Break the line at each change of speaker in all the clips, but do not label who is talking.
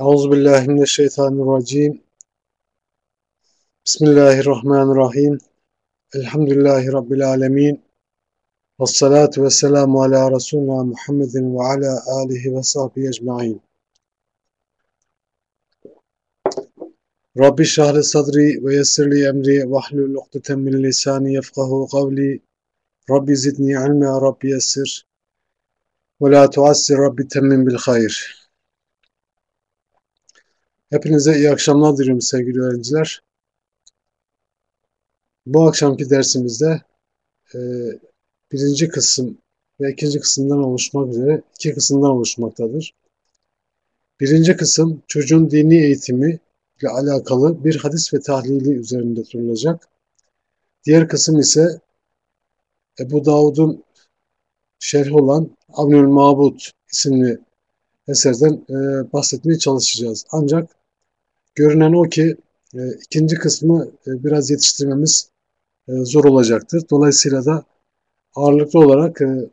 أعوذ بالله من الشيطان الرجيم. بسم الله الرحمن الرحيم. الحمد لله رب العالمين. والصلاة والسلام على رسولنا محمد وعلى آله وصحبه أجمعين. رب اشرح لي صدري ويسر لي أمري واحلل لقطة من لساني يفقه قولي. رب زدني علما رب يسر. ولا تعسر رب تمم بالخير. Hepinize iyi akşamlar diliyorum sevgili öğrenciler. Bu akşamki dersimizde e, birinci kısım ve ikinci kısımdan oluşmak üzere iki kısımdan oluşmaktadır. Birinci kısım çocuğun dini eğitimi ile alakalı bir hadis ve tahlili üzerinde durulacak. Diğer kısım ise Ebu Davud'un şerhi olan Avnül Mabud isimli eserden e, bahsetmeye çalışacağız. Ancak görünen o ki e, ikinci kısmı e, biraz yetiştirmemiz e, zor olacaktır. Dolayısıyla da ağırlıklı olarak e,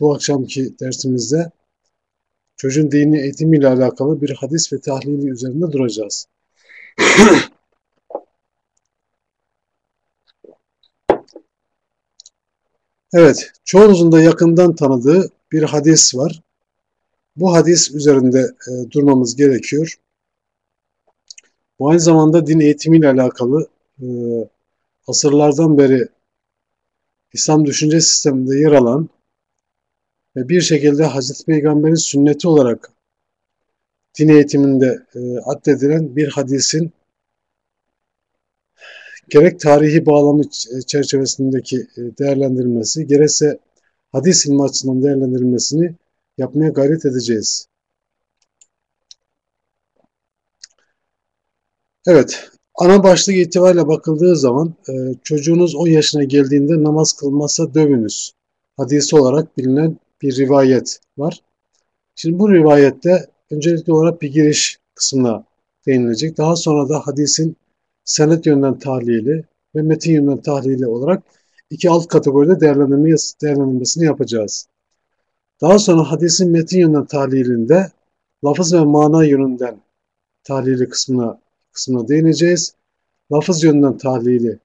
bu akşamki dersimizde çocuğun dini eğitimiyle alakalı bir hadis ve tahlili üzerinde duracağız. evet, çoğunuzun da yakından tanıdığı bir hadis var. Bu hadis üzerinde e, durmamız gerekiyor. Bu aynı zamanda din eğitimiyle alakalı e, asırlardan beri İslam düşünce sisteminde yer alan ve bir şekilde Hazreti Peygamber'in sünneti olarak din eğitiminde e, addedilen bir hadisin gerek tarihi bağlamı çerçevesindeki e, değerlendirilmesi, gerekse hadis ilmi açısından değerlendirilmesini yapmaya gayret edeceğiz. Evet, ana başlık itibariyle bakıldığı zaman e, çocuğunuz 10 yaşına geldiğinde namaz kılmazsa dövünüz hadisi olarak bilinen bir rivayet var. Şimdi bu rivayette öncelikli olarak bir giriş kısmına değinilecek. Daha sonra da hadisin senet yönden tahlili ve metin yönden tahlili olarak iki alt kategoride değerlendirmesini yapacağız. Daha sonra hadisin metin yönden tahlilinde lafız ve mana yönünden tahlili kısmına kısmına değineceğiz. Lafız yönünden tahlili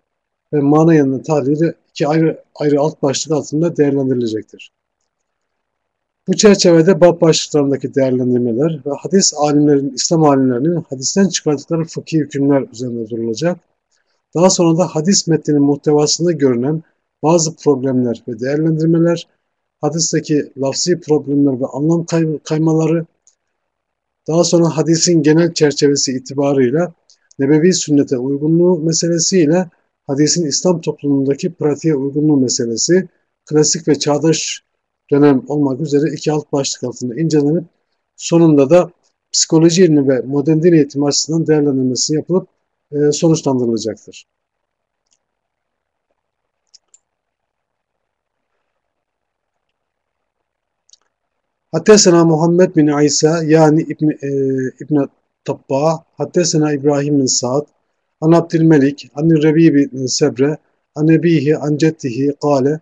ve mana yönünden tahlili iki ayrı ayrı alt başlık altında değerlendirilecektir. Bu çerçevede bab başlıklarındaki değerlendirmeler ve hadis alimlerin, İslam alimlerinin hadisten çıkardıkları fıkhi hükümler üzerinde durulacak. Daha sonra da hadis metninin muhtevasında görünen bazı problemler ve değerlendirmeler, hadisteki lafzi problemler ve anlam kay kaymaları, daha sonra hadisin genel çerçevesi itibarıyla nebevi sünnete uygunluğu meselesiyle hadisin İslam toplumundaki pratiğe uygunluğu meselesi klasik ve çağdaş dönem olmak üzere iki alt başlık altında incelenip sonunda da psikoloji ilmi ve modern din eğitimi açısından değerlendirmesi yapılıp e, sonuçlandırılacaktır. Hattesena Muhammed bin İsa yani İbn e, İbn Tabba, Hattesena İbrahim bin Sa'd, An Abdülmelik, An Rebi bin Sebre, An Nebihi, An Ceddihi, Kale,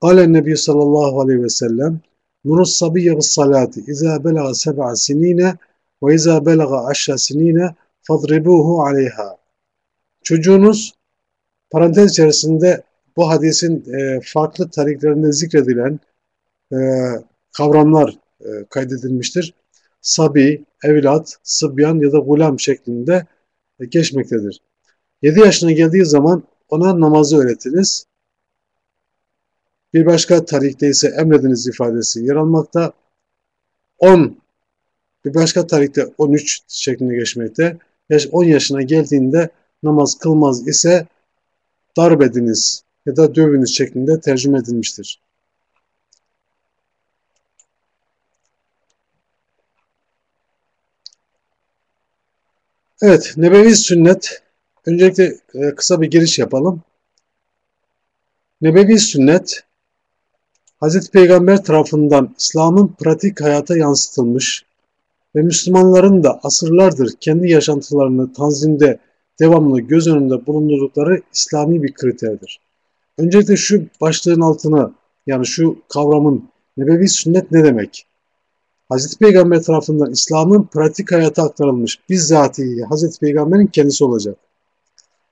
Kale Nebi sallallahu aleyhi ve sellem, Nurus sabiyye bis salati, İza belaga seb'a sinine ve izâ belaga aşra sinine fadribuhu aleyha. Çocuğunuz parantez içerisinde bu hadisin e, farklı tariklerinde zikredilen e, kavramlar e, kaydedilmiştir. Sabi, evlat, sıbyan ya da gulam şeklinde e, geçmektedir. 7 yaşına geldiği zaman ona namazı öğretiniz. Bir başka tarihte ise emrediniz ifadesi yer almakta. 10 bir başka tarihte 13 şeklinde geçmekte. 10 yaşına geldiğinde namaz kılmaz ise darbediniz ya da dövünüz şeklinde tercüme edilmiştir. Evet, Nebevi Sünnet. Öncelikle e, kısa bir giriş yapalım. Nebevi Sünnet, Hz. Peygamber tarafından İslam'ın pratik hayata yansıtılmış ve Müslümanların da asırlardır kendi yaşantılarını tanzimde devamlı göz önünde bulundurdukları İslami bir kriterdir. Öncelikle şu başlığın altına yani şu kavramın nebevi sünnet ne demek? Hazreti Peygamber tarafından İslam'ın pratik hayata aktarılmış bizzatihi Hazreti Peygamber'in kendisi olacak.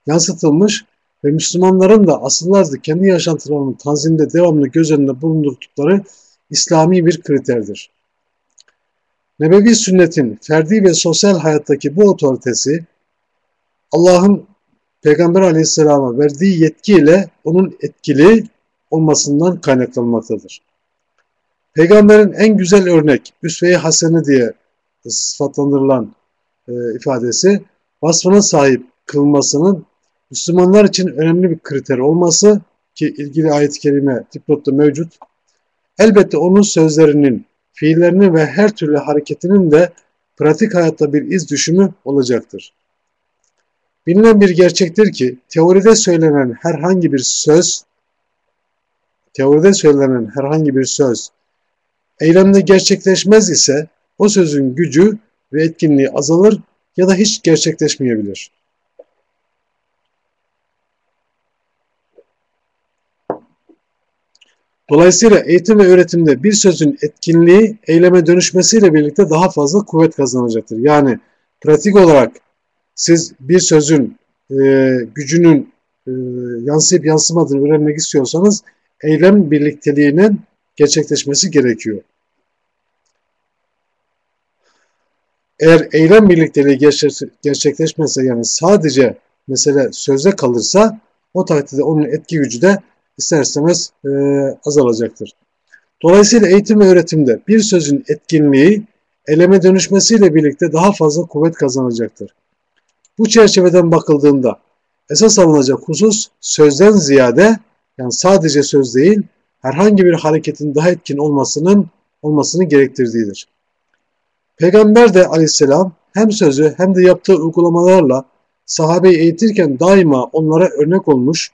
Yansıtılmış ve Müslümanların da asıllarca kendi yaşantılarının tanzimde devamlı göz önünde bulundurdukları İslami bir kriterdir. Nebevi sünnetin ferdi ve sosyal hayattaki bu otoritesi Allah'ın Peygamber aleyhisselama verdiği yetkiyle onun etkili olmasından kaynaklanmaktadır. Peygamberin en güzel örnek, üsve-i hasene diye sıfatlandırılan e, ifadesi, vasfına sahip kılmasının Müslümanlar için önemli bir kriter olması ki ilgili ayet-i kerime dipnotta mevcut. Elbette onun sözlerinin, fiillerinin ve her türlü hareketinin de pratik hayatta bir iz düşümü olacaktır. Bilinen bir gerçektir ki teoride söylenen herhangi bir söz teoride söylenen herhangi bir söz eylemde gerçekleşmez ise o sözün gücü ve etkinliği azalır ya da hiç gerçekleşmeyebilir. Dolayısıyla eğitim ve öğretimde bir sözün etkinliği eyleme dönüşmesiyle birlikte daha fazla kuvvet kazanacaktır. Yani pratik olarak siz bir sözün e, gücünün e, yansıyıp yansımadığını öğrenmek istiyorsanız eylem birlikteliğinin gerçekleşmesi gerekiyor. Eğer eylem birlikteliği gerçekleşmezse yani sadece mesele sözde kalırsa o takdirde onun etki gücü de ister istemez e, azalacaktır. Dolayısıyla eğitim ve öğretimde bir sözün etkinliği eleme dönüşmesiyle birlikte daha fazla kuvvet kazanacaktır. Bu çerçeveden bakıldığında esas alınacak husus sözden ziyade yani sadece söz değil herhangi bir hareketin daha etkin olmasının olmasını gerektirdiğidir. Peygamber de aleyhisselam hem sözü hem de yaptığı uygulamalarla sahabeyi eğitirken daima onlara örnek olmuş,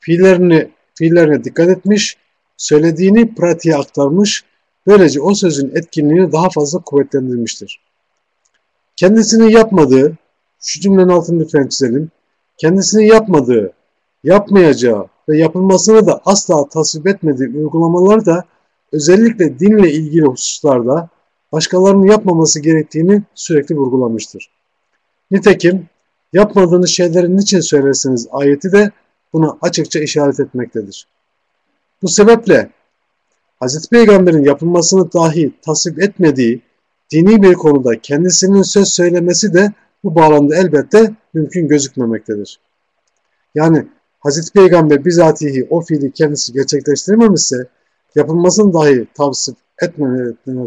fiillerini, fiillerine dikkat etmiş, söylediğini pratiğe aktarmış, böylece o sözün etkinliğini daha fazla kuvvetlendirmiştir. Kendisini yapmadığı, şu cümlenin altını lütfen çizelim, kendisini yapmadığı, yapmayacağı ve yapılmasını da asla tasvip etmediği uygulamalar da özellikle dinle ilgili hususlarda başkalarının yapmaması gerektiğini sürekli vurgulamıştır. Nitekim yapmadığınız şeylerin niçin söylersiniz ayeti de buna açıkça işaret etmektedir. Bu sebeple Hz. Peygamber'in yapılmasını dahi tasvip etmediği dini bir konuda kendisinin söz söylemesi de bu bağlamda elbette mümkün gözükmemektedir. Yani Hazreti Peygamber bizatihi o fiili kendisi gerçekleştirmemişse, yapılmasını dahi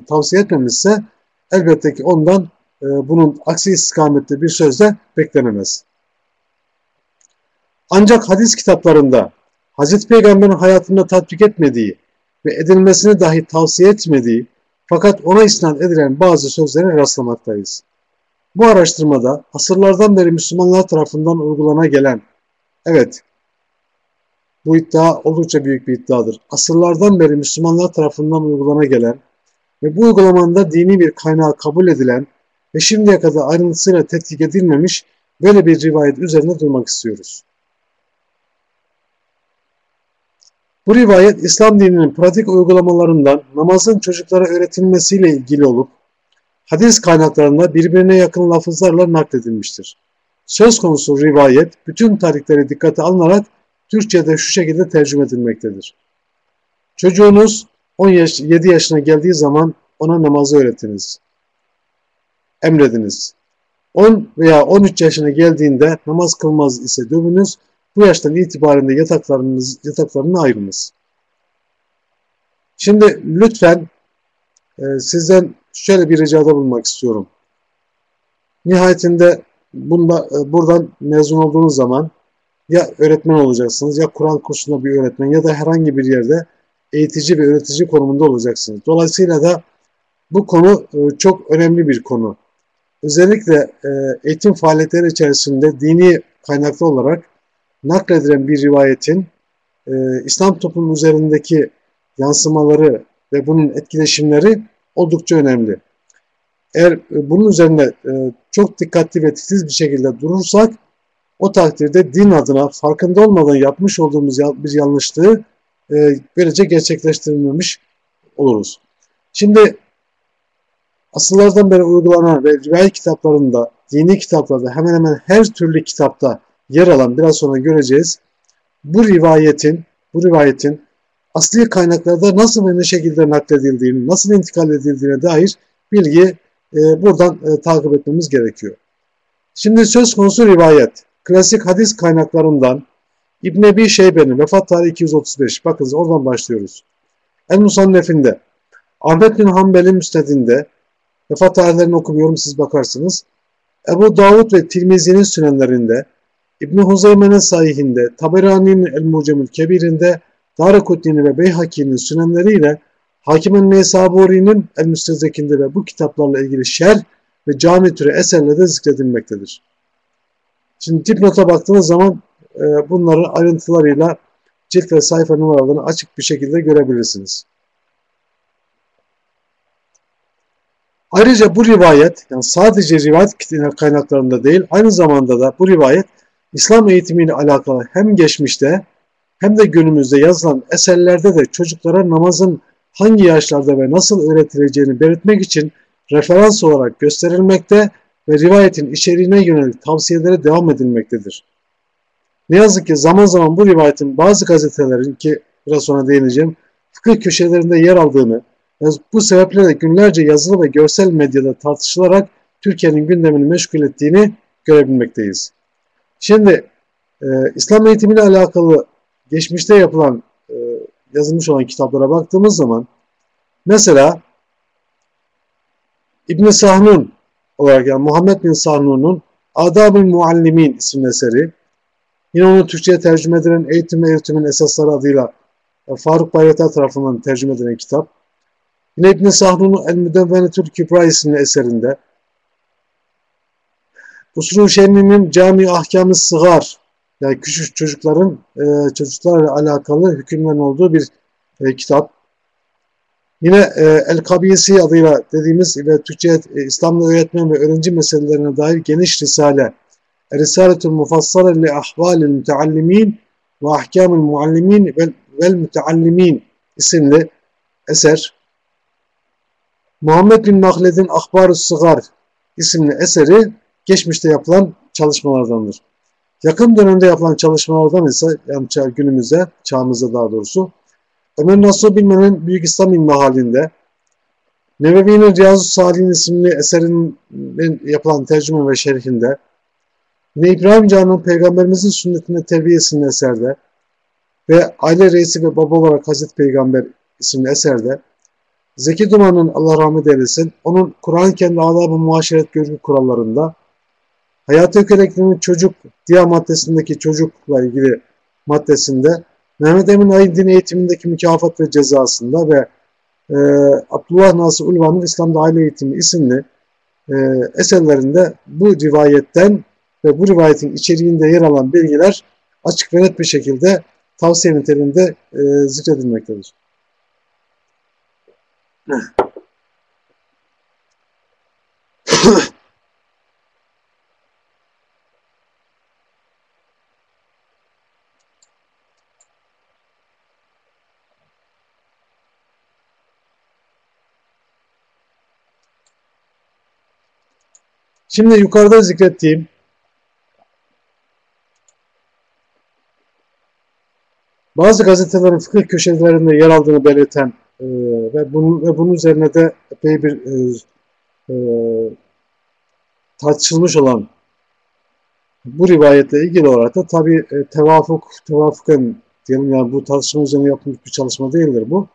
tavsiye, etmemişse elbette ki ondan e, bunun aksi istikamette bir söz de beklenemez. Ancak hadis kitaplarında Hazreti Peygamber'in hayatında tatbik etmediği ve edilmesini dahi tavsiye etmediği fakat ona isnat edilen bazı sözlere rastlamaktayız. Bu araştırmada asırlardan beri Müslümanlar tarafından uygulana gelen, evet bu iddia oldukça büyük bir iddiadır. Asırlardan beri Müslümanlar tarafından uygulana gelen ve bu uygulamanda dini bir kaynağı kabul edilen ve şimdiye kadar ayrıntısıyla tetkik edilmemiş böyle bir rivayet üzerine durmak istiyoruz. Bu rivayet İslam dininin pratik uygulamalarından namazın çocuklara öğretilmesiyle ilgili olup hadis kaynaklarında birbirine yakın lafızlarla nakledilmiştir. Söz konusu rivayet bütün tarihleri dikkate alınarak Türkçe'de şu şekilde tercüme edilmektedir. Çocuğunuz 17 yaşına geldiği zaman ona namazı öğretiniz. Emrediniz. 10 veya 13 yaşına geldiğinde namaz kılmaz ise dövünüz. Bu yaştan itibaren de yataklarınız, yataklarını ayırınız. Şimdi lütfen e, sizden şöyle bir ricada bulunmak istiyorum. Nihayetinde bunda, e, buradan mezun olduğunuz zaman ya öğretmen olacaksınız ya Kur'an kursunda bir öğretmen ya da herhangi bir yerde eğitici ve öğretici konumunda olacaksınız. Dolayısıyla da bu konu e, çok önemli bir konu. Özellikle e, eğitim faaliyetleri içerisinde dini kaynaklı olarak nakledilen bir rivayetin e, İslam toplumu üzerindeki yansımaları ve bunun etkileşimleri oldukça önemli. Eğer bunun üzerine çok dikkatli ve titiz bir şekilde durursak o takdirde din adına farkında olmadan yapmış olduğumuz bir yanlışlığı e, böylece gerçekleştirilmemiş oluruz. Şimdi asıllardan beri uygulanan ve rivayet kitaplarında, dini kitaplarda hemen hemen her türlü kitapta yer alan biraz sonra göreceğiz. Bu rivayetin, bu rivayetin asli kaynaklarda nasıl ve ne şekilde nakledildiğini, nasıl intikal edildiğine dair bilgi e, buradan e, takip etmemiz gerekiyor. Şimdi söz konusu rivayet. Klasik hadis kaynaklarından İbn Ebi Şeybe'nin vefat tarihi 235. Bakınız oradan başlıyoruz. El Musannef'inde, Ahmet bin Hanbel'in müsnedinde, vefat tarihlerini okumuyorum siz bakarsınız. Ebu Davud ve Tirmizi'nin sünenlerinde, İbn Huzeyme'nin sahihinde, Taberani'nin El Mucemül Kebir'inde, Darakutni'nin ve Beyhaki'nin sünenleriyle Hakim-i Neysaburi'nin El Müstezekinde ve bu kitaplarla ilgili şer ve cami türü eserlerde zikredilmektedir. Şimdi dipnota baktığınız zaman e, bunları ayrıntılarıyla cilt ve sayfa numaralarını açık bir şekilde görebilirsiniz. Ayrıca bu rivayet, yani sadece rivayet kaynaklarında değil, aynı zamanda da bu rivayet İslam eğitimiyle alakalı hem geçmişte hem de günümüzde yazılan eserlerde de çocuklara namazın hangi yaşlarda ve nasıl öğretileceğini belirtmek için referans olarak gösterilmekte ve rivayetin içeriğine yönelik tavsiyelere devam edilmektedir. Ne yazık ki zaman zaman bu rivayetin bazı gazetelerin ki biraz sonra değineceğim fıkıh köşelerinde yer aldığını ve bu sebeple de günlerce yazılı ve görsel medyada tartışılarak Türkiye'nin gündemini meşgul ettiğini görebilmekteyiz. Şimdi e, İslam eğitimiyle alakalı geçmişte yapılan e, yazılmış olan kitaplara baktığımız zaman mesela İbn Sahnun olarak yani Muhammed bin Sahnun'un Adab-ı Muallimin isimli eseri yine onu Türkçe'ye tercüme edilen Eğitim ve Eğitimin Esasları adıyla e, Faruk Bayraktar tarafından tercüme edilen kitap. Yine İbn Sahnun'un El Müdevvenetül Kübra isimli eserinde Usru Şenli'nin Cami Ahkamı Sıgar yani küçük çocukların e, çocuklarla alakalı hükümlerin olduğu bir e, kitap. Yine e, El Kabisi adıyla dediğimiz ve Türkçe e, İslam'la öğretmen ve öğrenci meselelerine dair geniş risale Risaletul Mufassale li Ahvalil Müteallimin ve Ahkamil Muallimin vel, vel Müteallimin isimli eser. Muhammed bin Mahled'in Ahbar-ı Sıgar isimli eseri geçmişte yapılan çalışmalardandır. Yakın dönemde yapılan çalışmalardan ise yani günümüzde, çağımızda daha doğrusu Ömer Nasuh Bilmen'in Büyük İslam İlmi halinde Nebevi'nin Riyazu Salih'in isimli eserinin yapılan tercüme ve şerhinde yine İbrahim Can'ın Peygamberimizin sünnetine terbiyesinin eserde ve aile reisi ve baba olarak Hazreti Peygamber isimli eserde Zeki Duman'ın Allah rahmet eylesin onun Kur'an kendi adab-ı görgü kurallarında Ökelekli'nin çocuk diğer maddesindeki çocukla ilgili maddesinde Mehmet Emin Aydın eğitimindeki mükafat ve cezasında ve e, Abdullah Nasır Ulvan'ın İslam'da Aile Eğitimi isimli e, eserlerinde bu rivayetten ve bu rivayetin içeriğinde yer alan bilgiler açık ve net bir şekilde tavsiye niteliğinde e, zikredilmektedir. Şimdi yukarıda zikrettiğim bazı gazetelerin fıkıh köşelerinde yer aldığını belirten e, ve, bunun, ve bunun üzerine de epey bir e, e, tartışılmış olan bu rivayetle ilgili olarak da tabi e, tevafuk, tevafuken diyelim yani bu tartışma üzerine yapılmış bir çalışma değildir bu.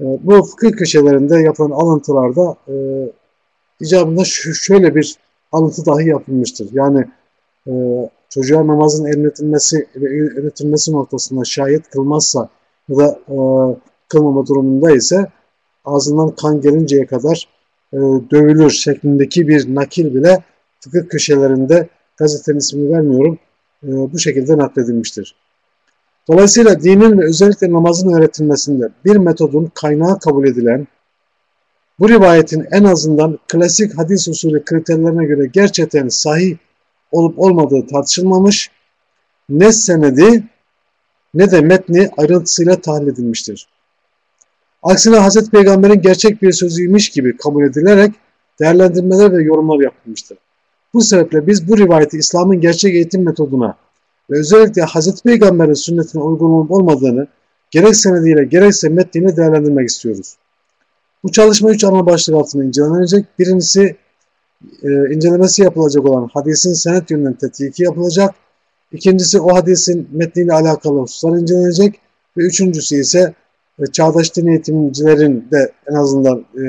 E, bu fıkıh köşelerinde yapılan alıntılarda e, icabında şöyle bir alıntı dahi yapılmıştır. Yani e, çocuğa namazın emretilmesi ve öğretilmesi noktasında şayet kılmazsa ya da e, kılmama durumunda ise ağzından kan gelinceye kadar e, dövülür şeklindeki bir nakil bile fıkıh köşelerinde gazetenin ismini vermiyorum e, bu şekilde nakledilmiştir. Dolayısıyla dinin ve özellikle namazın öğretilmesinde bir metodun kaynağı kabul edilen bu rivayetin en azından klasik hadis usulü kriterlerine göre gerçekten sahih olup olmadığı tartışılmamış, ne senedi ne de metni ayrıntısıyla tahlil edilmiştir. Aksine Hz. Peygamber'in gerçek bir sözüymüş gibi kabul edilerek değerlendirmeler ve yorumlar yapılmıştır. Bu sebeple biz bu rivayeti İslam'ın gerçek eğitim metoduna ve özellikle Hz. Peygamber'in sünnetine uygun olup olmadığını gerek senediyle gerekse metniyle değerlendirmek istiyoruz. Bu çalışma üç ana başlık altında incelenecek. Birincisi e, incelemesi yapılacak olan hadisin senet yönünden tetkiki yapılacak. İkincisi o hadisin metniyle alakalı hususlar incelenecek. Ve üçüncüsü ise e, çağdaş din eğitimcilerin de en azından e,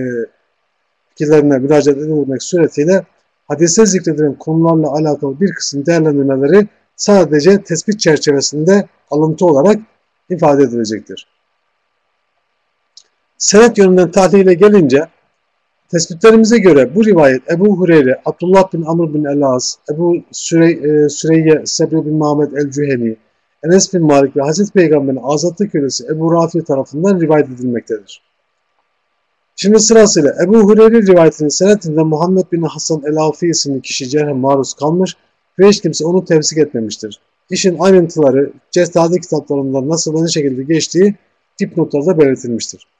fikirlerine müracaat edilmek suretiyle hadiste zikredilen konularla alakalı bir kısım değerlendirmeleri sadece tespit çerçevesinde alıntı olarak ifade edilecektir. Senet yönünden tahlile gelince tespitlerimize göre bu rivayet Ebu Hureyre, Abdullah bin Amr bin El-Az, Ebu Sürey, e, Süreyye Sebri bin Muhammed el-Cüheni, Enes bin Malik ve Hazreti Peygamber'in azatlı kölesi Ebu Rafi tarafından rivayet edilmektedir. Şimdi sırasıyla Ebu Hureyre rivayetinin senetinde Muhammed bin Hasan el-Afi isimli kişi cerhe maruz kalmış ve hiç kimse onu tevsik etmemiştir. İşin ayrıntıları Cestadi kitaplarında nasıl ve ne şekilde geçtiği dipnotlarda belirtilmiştir.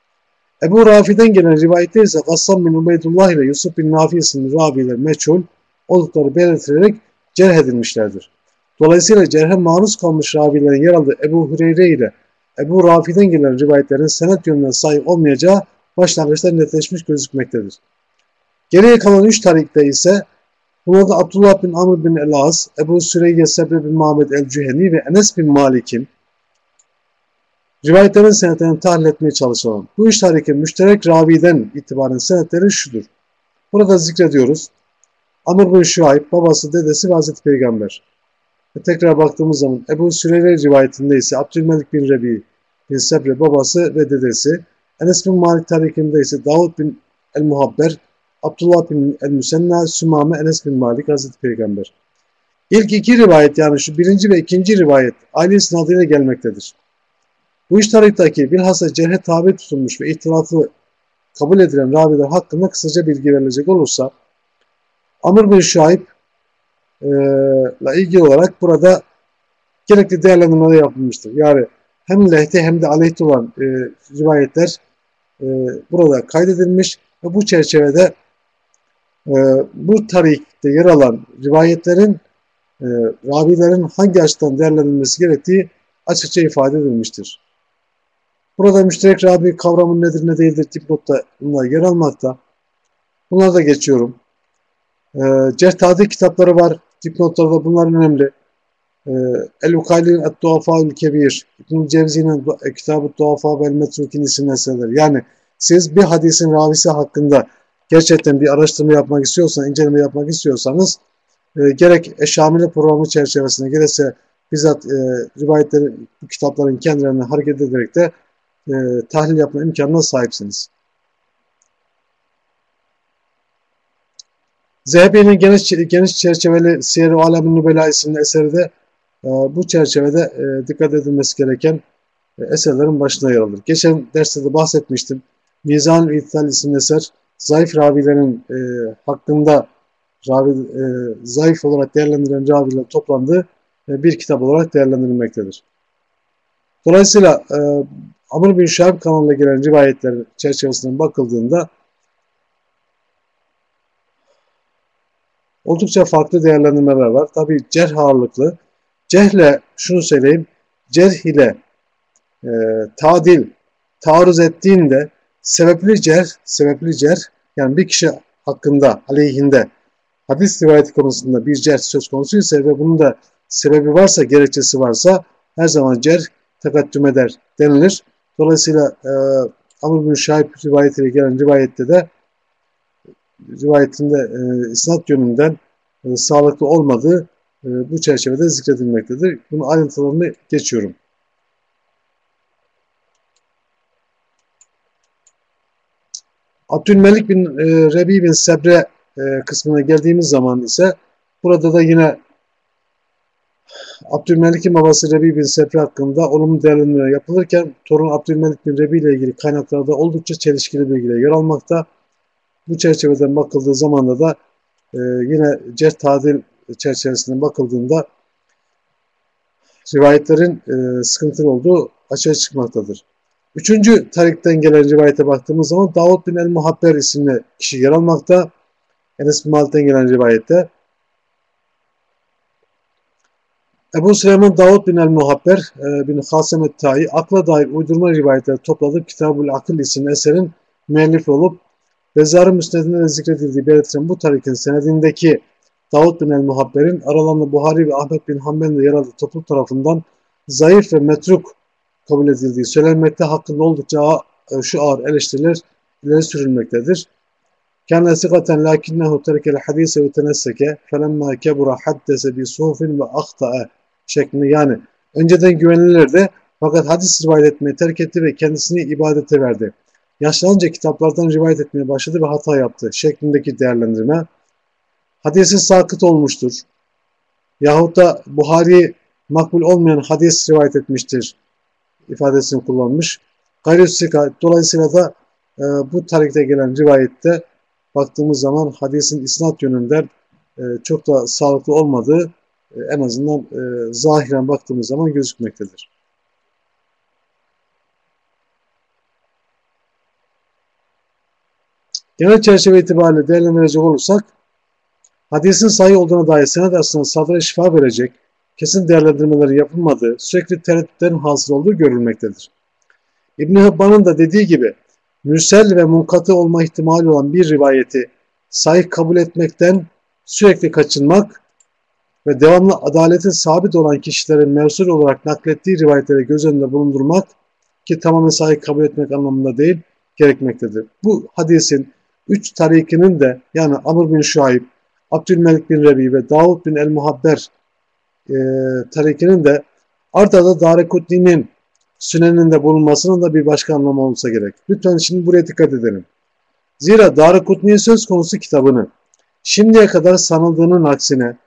Ebu Rafi'den gelen rivayette ise Gassam bin Ubeydullah ile Yusuf bin Nafi isimli raviler meçhul oldukları belirtilerek cerh edilmişlerdir. Dolayısıyla cerhe maruz kalmış ravilerin yer aldığı Ebu Hureyre ile Ebu Rafi'den gelen rivayetlerin senet yönünden sahip olmayacağı başlangıçta netleşmiş gözükmektedir. Geriye kalan üç tarikte ise Bunlarda Abdullah bin Amr bin el-As, Ebu Süreyye Sebre bin Muhammed el-Cüheni ve Enes bin Malik'in rivayetlerin senetlerini tahlil etmeye çalışalım. Bu tarihin müşterek raviden itibaren senetleri şudur. Burada zikrediyoruz. Amr bin Şuayb, babası, dedesi ve Hazreti Peygamber. Ve tekrar baktığımız zaman Ebu Süreyye rivayetinde ise Abdülmelik bin Rebi bin Sebre babası ve dedesi. Enes bin Malik tarikinde ise Davud bin el-Muhabber, Abdullah bin el-Müsenna, Sümame, Enes bin Malik, Hazreti Peygamber. İlk iki rivayet yani şu birinci ve ikinci rivayet aile isnadıyla gelmektedir. Bu iş tarihtaki bilhassa cerhe tabi tutulmuş ve ihtilafı kabul edilen raviler hakkında kısaca bilgi verilecek olursa Amr bin Şuayb ile ilgili olarak burada gerekli değerlendirmeler yapılmıştır. Yani hem lehte hem de aleyhte olan e, rivayetler e, burada kaydedilmiş ve bu çerçevede e, bu tarihte yer alan rivayetlerin e, ravilerin hangi açıdan değerlendirilmesi gerektiği açıkça ifade edilmiştir. Burada müşterek rabi kavramı nedir ne değildir dipnotta bunlar yer almakta. Bunları da geçiyorum. E, Cerh kitapları var. Dipnotlarda bunlar önemli. E, El-Ukayli'nin Et-Duafa'ül Kebir, İbn-i Cevzi'nin Kitab-ı Duafa ve El-Metrukin isimli. Yani siz bir hadisin ravisi hakkında gerçekten bir araştırma yapmak istiyorsanız, inceleme yapmak istiyorsanız e, gerek eşamile programı çerçevesinde gerekse bizzat e, rivayetleri, bu kitapların kendilerine hareket ederek de e, tahlil yapma imkanına sahipsiniz. Zehebi'nin geniş, geniş çerçeveli Siyer-i Nübela isimli eseri de e, bu çerçevede e, dikkat edilmesi gereken e, eserlerin başına yer alır. Geçen derste de bahsetmiştim. Mizan-ı İttal isimli eser zayıf ravilerin e, hakkında ravi, e, zayıf olarak değerlendirilen ravilerin toplandığı e, bir kitap olarak değerlendirilmektedir. Dolayısıyla e, Amr bin Şahab kanalına gelen rivayetler çerçevesinden bakıldığında oldukça farklı değerlendirmeler var. Tabi cerh ağırlıklı. Cehle şunu söyleyeyim, cerh ile e, tadil taarruz ettiğinde sebepli cer, sebepli cer yani bir kişi hakkında, aleyhinde hadis rivayeti konusunda bir cer söz konusu ise ve bunun da sebebi varsa, gerekçesi varsa her zaman cer tekattüm eder denilir. Dolayısıyla e, Amr bin Şahip rivayetiyle gelen rivayette de rivayetinde e, isnat yönünden e, sağlıklı olmadığı e, bu çerçevede zikredilmektedir. Bunun ayrıntılarını geçiyorum. Abdülmelik bin e, Rebi bin Sebre e, kısmına geldiğimiz zaman ise burada da yine Abdülmelik'in babası Rebi bin Sebre hakkında olumlu değerlendirme yapılırken torun Abdülmelik bin Rebi ile ilgili kaynaklarda oldukça çelişkili bilgiler yer almakta. Bu çerçeveden bakıldığı zaman da e, yine cerh tadil çerçevesinden bakıldığında rivayetlerin e, sıkıntılı olduğu açığa çıkmaktadır. Üçüncü tarikten gelen rivayete baktığımız zaman Davud bin el-Muhabber isimli kişi yer almakta. Enes bin Malik'ten gelen rivayette Ebu Süleyman Davud bin el-Muhabber e, bin Hasem et-Tai akla dair uydurma rivayetler topladığı Kitabul Akıl isimli eserin müellifi olup Bezar'ın müsnedinde de zikredildiği belirtilen bu tarikin senedindeki Davud bin el-Muhabber'in aralarında Buhari ve Ahmet bin Hanbel'in yer aldığı topluluk tarafından zayıf ve metruk kabul edildiği söylenmekte hakkında oldukça e, şu ağır eleştiriler ileri sürülmektedir. Kâne sigaten lakinnehu terekel hadise ve tenesseke felemma kebura haddese bi suhufin ve ahta'e şeklinde yani önceden güvenilirdi fakat hadis rivayet etmeyi terk etti ve kendisini ibadete verdi. Yaşlanınca kitaplardan rivayet etmeye başladı ve hata yaptı şeklindeki değerlendirme hadisi sakıt olmuştur. Yahut da Buhari makbul olmayan hadis rivayet etmiştir ifadesini kullanmış. Gayrı dolayısıyla da e, bu tarihte gelen rivayette baktığımız zaman hadisin isnat yönünden e, çok da sağlıklı olmadığı en azından e, zahiren baktığımız zaman gözükmektedir. Genel çerçeve itibariyle değerlendirecek olursak, hadisin sahih olduğuna dair senet aslında sadra şifa verecek, kesin değerlendirmeleri yapılmadığı, sürekli tereddütlerin hasıl olduğu görülmektedir. İbn Hibban'ın da dediği gibi, mürsel ve munkatı olma ihtimali olan bir rivayeti sahih kabul etmekten sürekli kaçınmak ve devamlı adaleti sabit olan kişilerin mevsul olarak naklettiği rivayetleri göz önünde bulundurmak ki tamamen sahih kabul etmek anlamında değil gerekmektedir. Bu hadisin üç tarikinin de yani Amr bin Şuayb, Abdülmelik bin Rebi ve Davud bin el-Muhabber e, tarikinin de ard arda Darekutni'nin süneninde bulunmasının da bir başka anlamı olsa gerek. Lütfen şimdi buraya dikkat edelim. Zira Darekutni'nin söz konusu kitabını şimdiye kadar sanıldığının aksine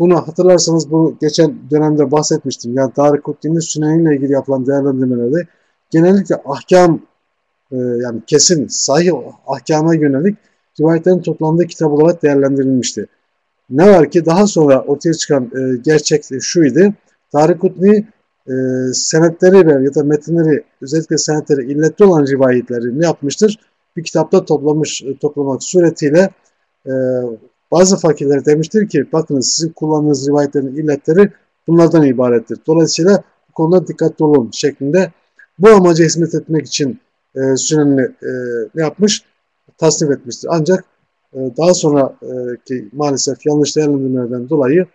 bunu hatırlarsanız bu geçen dönemde bahsetmiştim. Yani Darekutni'nin süneniyle ilgili yapılan değerlendirmelerde genellikle ahkam e, yani kesin sahih ahkama yönelik rivayetlerin toplandığı kitap olarak değerlendirilmişti. Ne var ki daha sonra ortaya çıkan e, gerçek şuydu. Darikutni e, senetleri ve ya da metinleri özellikle senetleri illetli olan rivayetleri ne yapmıştır? Bir kitapta toplamış e, toplamak suretiyle e, bazı fakirler demiştir ki bakınız sizin kullandığınız rivayetlerin illetleri bunlardan ibarettir. Dolayısıyla bu konuda dikkatli olun şeklinde bu amaca hizmet etmek için e, sünenini e, ne yapmış? Tasnif etmiştir. Ancak e, daha sonra e, maalesef yanlış değerlendirmelerden dolayı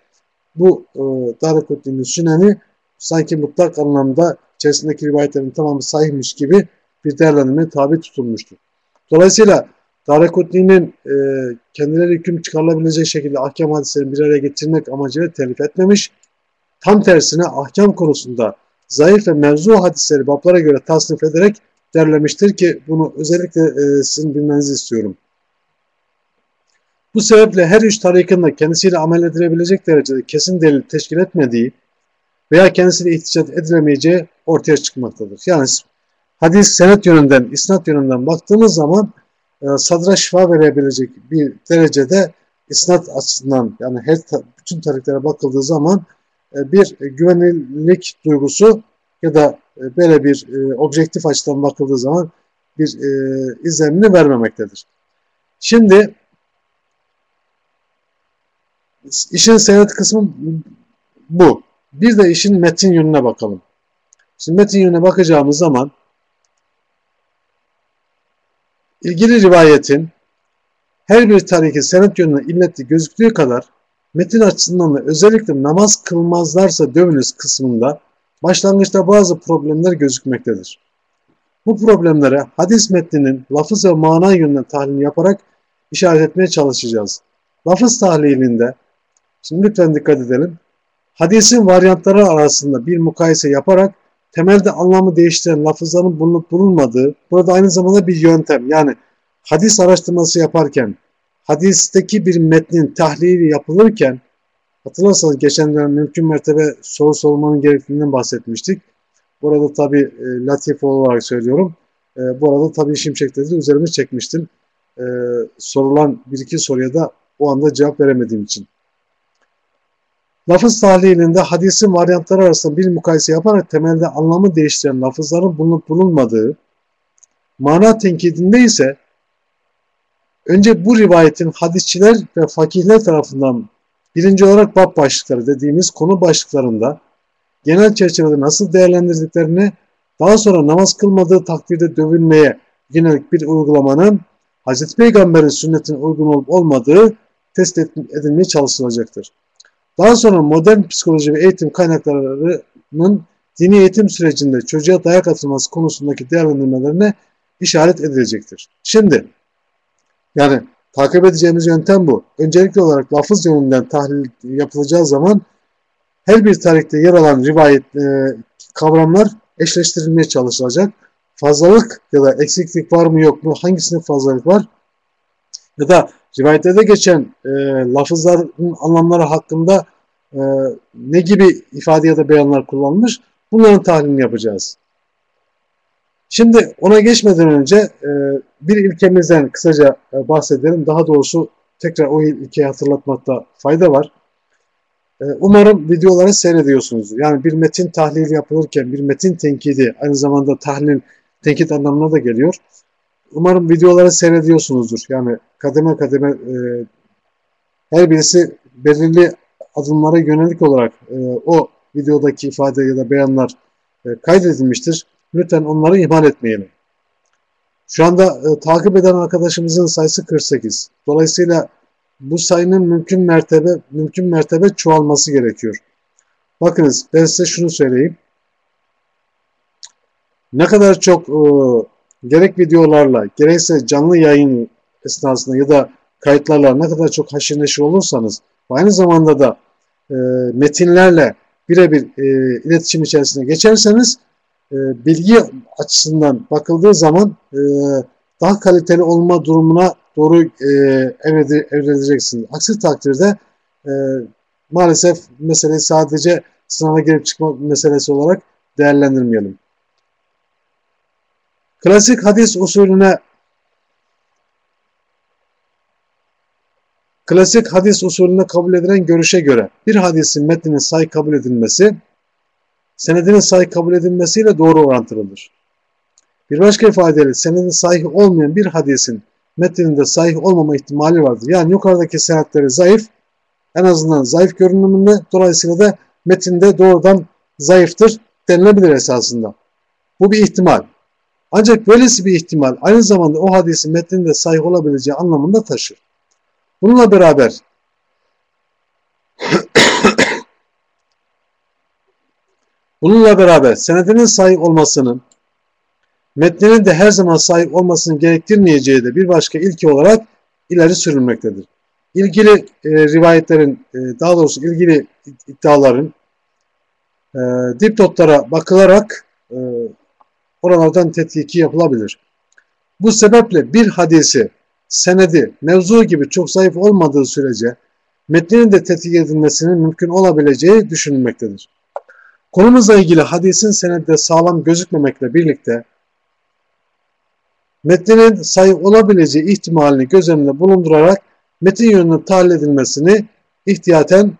bu e, Darikutni'nin süneni sanki mutlak anlamda içerisindeki rivayetlerin tamamı sahihmiş gibi bir değerlendirme tabi tutulmuştur. Dolayısıyla Darekutni'nin e, kendileri hüküm çıkarılabilecek şekilde ahkam hadislerini bir araya getirmek amacıyla telif etmemiş. Tam tersine ahkam konusunda zayıf ve mevzu hadisleri bablara göre tasnif ederek derlemiştir ki bunu özellikle e, sizin bilmenizi istiyorum. Bu sebeple her üç tarikında kendisiyle amel edilebilecek derecede kesin delil teşkil etmediği veya kendisiyle ihticat edilemeyeceği ortaya çıkmaktadır. Yani hadis senet yönünden, isnat yönünden baktığımız zaman sadra şifa verebilecek bir derecede isnat açısından yani her bütün tarihlere bakıldığı zaman e, bir güvenilirlik duygusu ya da e, böyle bir e, objektif açıdan bakıldığı zaman bir e, izlenimini vermemektedir. Şimdi işin senet kısmı bu. Bir de işin metin yönüne bakalım. Şimdi metin yönüne bakacağımız zaman ilgili rivayetin her bir tariki senet yönüne illetli gözüktüğü kadar metin açısından da özellikle namaz kılmazlarsa dövünüz kısmında başlangıçta bazı problemler gözükmektedir. Bu problemlere hadis metninin lafız ve mana yönünden tahlil yaparak işaret etmeye çalışacağız. Lafız tahlilinde, şimdi lütfen dikkat edelim, hadisin varyantları arasında bir mukayese yaparak temelde anlamı değiştiren lafızların bulunup bulunmadığı, burada aynı zamanda bir yöntem, yani hadis araştırması yaparken, hadisteki bir metnin tahlili yapılırken, Hatırlarsanız geçen dönem mümkün mertebe soru sormanın gerekliliğinden bahsetmiştik. Burada tabi e, latif olarak söylüyorum. E, bu arada tabi Şimşek'te de çekmiştim. E, sorulan bir iki soruya da o anda cevap veremediğim için. Lafız tahlilinde hadisin varyantları arasında bir mukayese yaparak temelde anlamı değiştiren lafızların bulunup bulunmadığı, mana tenkidinde ise önce bu rivayetin hadisçiler ve fakihler tarafından birinci olarak bab başlıkları dediğimiz konu başlıklarında genel çerçevede nasıl değerlendirdiklerini, daha sonra namaz kılmadığı takdirde dövülmeye yönelik bir uygulamanın Hz. Peygamber'in sünnetine uygun olup olmadığı test edilmeye çalışılacaktır. Daha sonra modern psikoloji ve eğitim kaynaklarının dini eğitim sürecinde çocuğa dayak atılması konusundaki değerlendirmelerine işaret edilecektir. Şimdi yani takip edeceğimiz yöntem bu. Öncelikli olarak lafız yönünden tahlil yapılacağı zaman her bir tarihte yer alan rivayet e, kavramlar eşleştirilmeye çalışılacak. Fazlalık ya da eksiklik var mı yok mu? Hangisinin fazlalık var? Ya da rivayetlerde geçen e, lafızların anlamları hakkında e, ne gibi ifade ya da beyanlar kullanılmış? Bunların tahlilini yapacağız. Şimdi ona geçmeden önce e, bir ilkemizden kısaca e, bahsedelim. Daha doğrusu tekrar o ilkeyi hatırlatmakta fayda var. E, umarım videoları seyrediyorsunuz. Yani bir metin tahlili yapılırken bir metin tenkidi aynı zamanda tahlil tenkit anlamına da geliyor. Umarım videoları seyrediyorsunuzdur. Yani kademe kademe e, her birisi belirli adımlara yönelik olarak e, o videodaki ifade ya da beyanlar e, kaydedilmiştir. Lütfen onları ihmal etmeyelim. Şu anda e, takip eden arkadaşımızın sayısı 48. Dolayısıyla bu sayının mümkün mertebe mümkün mertebe çoğalması gerekiyor. Bakınız ben size şunu söyleyeyim. Ne kadar çok e, gerek videolarla gerekse canlı yayın esnasında ya da kayıtlarla ne kadar çok haşir neşir olursanız aynı zamanda da e, metinlerle birebir e, iletişim içerisine geçerseniz e, bilgi açısından bakıldığı zaman e, daha kaliteli olma durumuna doğru e, evrileceksin. Aksi takdirde e, maalesef meseleyi sadece sınava girip çıkma meselesi olarak değerlendirmeyelim. Klasik hadis usulüne Klasik hadis usulüne kabul edilen görüşe göre bir hadisin metninin sahih kabul edilmesi, senedinin sahih kabul edilmesiyle doğru orantılıdır. Bir başka ifadeyle senedin sahih olmayan bir hadisin metninde sahih olmama ihtimali vardır. Yani yukarıdaki senetleri zayıf, en azından zayıf görünümünde, dolayısıyla da metinde doğrudan zayıftır denilebilir esasında. Bu bir ihtimal. Ancak böylesi bir ihtimal aynı zamanda o hadisin metninde sahih olabileceği anlamında taşır. Bununla beraber Bununla beraber senedinin sahip olmasının metninin de her zaman sahip olmasını gerektirmeyeceği de bir başka ilki olarak ileri sürülmektedir. İlgili e, rivayetlerin, e, daha doğrusu ilgili iddiaların e, dipnotlara bakılarak e, oralardan tetkiki yapılabilir. Bu sebeple bir hadisi senedi, mevzu gibi çok zayıf olmadığı sürece metninin de tetkik edilmesinin mümkün olabileceği düşünülmektedir. Konumuzla ilgili hadisin senedde sağlam gözükmemekle birlikte metninin sayı olabileceği ihtimalini göz önünde bulundurarak metin yönünün tahlil edilmesini ihtiyaten